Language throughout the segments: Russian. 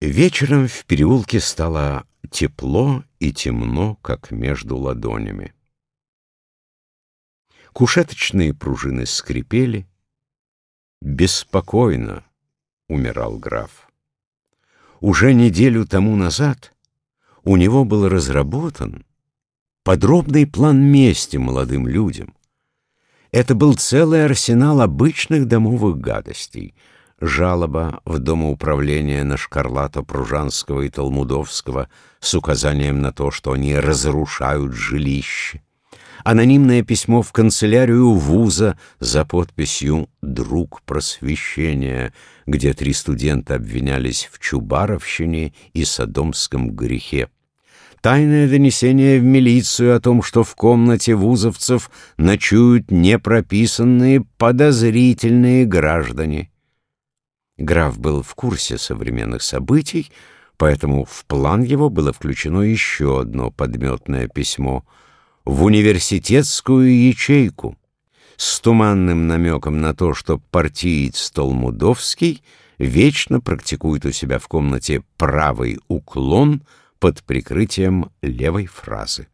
Вечером в переулке стало тепло и темно, как между ладонями. Кушеточные пружины скрипели. Беспокойно умирал граф. Уже неделю тому назад у него был разработан подробный план мести молодым людям. Это был целый арсенал обычных домовых гадостей — жалоба в Домоуправление на Шкарлата Пружанского и Талмудовского с указанием на то, что они разрушают жилище, анонимное письмо в канцелярию вуза за подписью «Друг просвещения», где три студента обвинялись в Чубаровщине и Содомском грехе, тайное донесение в милицию о том, что в комнате вузовцев ночуют непрописанные подозрительные граждане, Граф был в курсе современных событий, поэтому в план его было включено еще одно подметное письмо в университетскую ячейку с туманным намеком на то, что партиец Толмудовский вечно практикует у себя в комнате правый уклон под прикрытием левой фразы.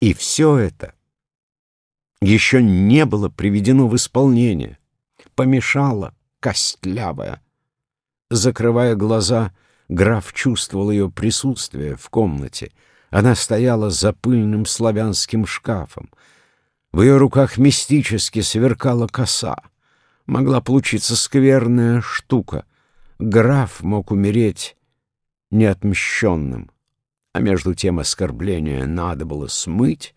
И все это еще не было приведено в исполнение, помешало костлявая. Закрывая глаза, граф чувствовал ее присутствие в комнате. Она стояла за пыльным славянским шкафом. В ее руках мистически сверкала коса. Могла получиться скверная штука. Граф мог умереть неотмщенным. А между тем оскорбление надо было смыть,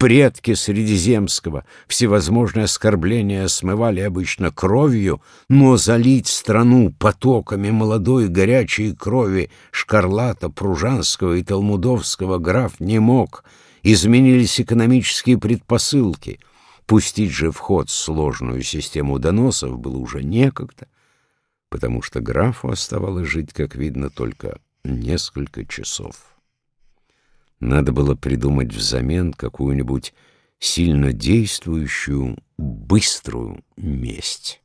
Предки Средиземского всевозможные оскорбления смывали обычно кровью, но залить страну потоками молодой горячей крови Шкарлата, Пружанского и Талмудовского граф не мог. Изменились экономические предпосылки. Пустить же в ход сложную систему доносов было уже некогда, потому что графу оставалось жить, как видно, только несколько часов. Надо было придумать взамен какую-нибудь сильно действующую, быструю месть.